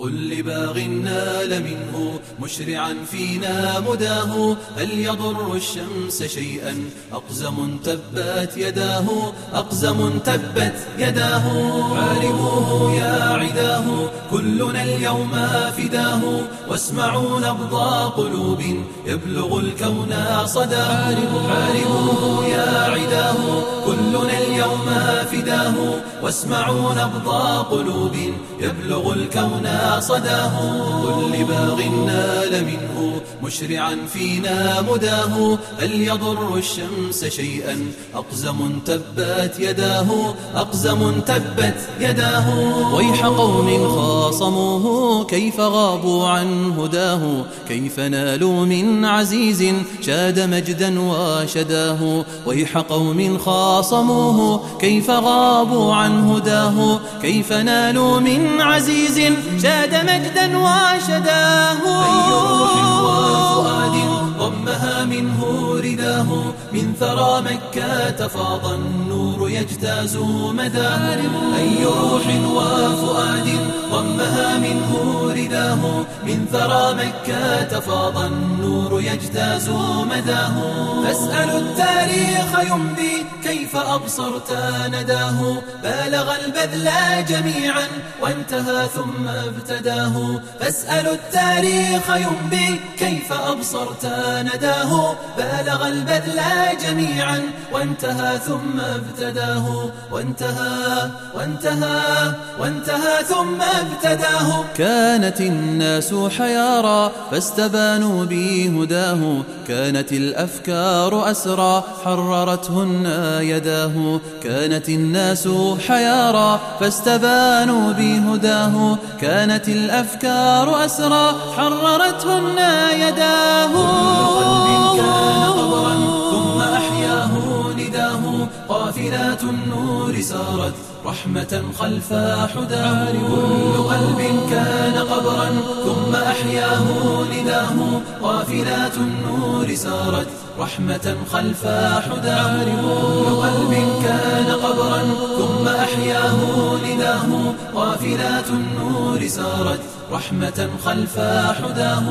قل لباغ نال منه مشرعا فينا مداه هل يضر الشمس شيئا؟ أقزم تبت يداه أقزم تبت يداه. عارموه يا عداه كلنا اليوم فداه. واسمعوا نبض قلوب يبلغ الكون صداه. عارموه فداه واسمعوا نبض قلوب يبلغ الكون صداه. كل باغ نال منه مشرعا فينا مداه هل يضر الشمس شيئا؟ أقزم تبت يداه أقزم تبت يداه. ويح قوم خاصموه كيف غابوا عن هداه؟ كيف نالوا من عزيز شاد مجدا وشداه؟ ويح قوم خاصموه كيف غابوا عن هداه. كيف نالوا من عزيز شاد مجدا وشداه أي روح وفؤاد ضمها منه رداه. من ثرى مكة فاض النور يجتاز مداه أي روح وفؤاد ضمها منه رداه. من ثرى مكة فاض النور يجتاز مداه. فاسألوا التاريخ يمضي كيف أبصرت نداه. بالغ البذل جميعا وانتهى ثم ابتداه. فاسألوا التاريخ يمضي كيف أبصرت نداه. بالغ البذل جميعا وانتهى ثم ابتداه. وانتهى وانتهى وانتهى ثم ابتداه. كانت الناس حيارى فاستبانوا بهداه كانت الأفكار أسرى حررتهن يداه. كانت الناس حيارى فاستبانوا بهداه كانت الأفكار أسرى حررتهن يداه. قافلات النور سارت رحمة خلف حداه. كل قلب كان قبرا ثم أحياه نداه. قافلات النور سارت رحمة خلف حداه. كل قلب كان قبرا ثم أحياه نداه. قافلات النور سارت رحمة خلف حداه.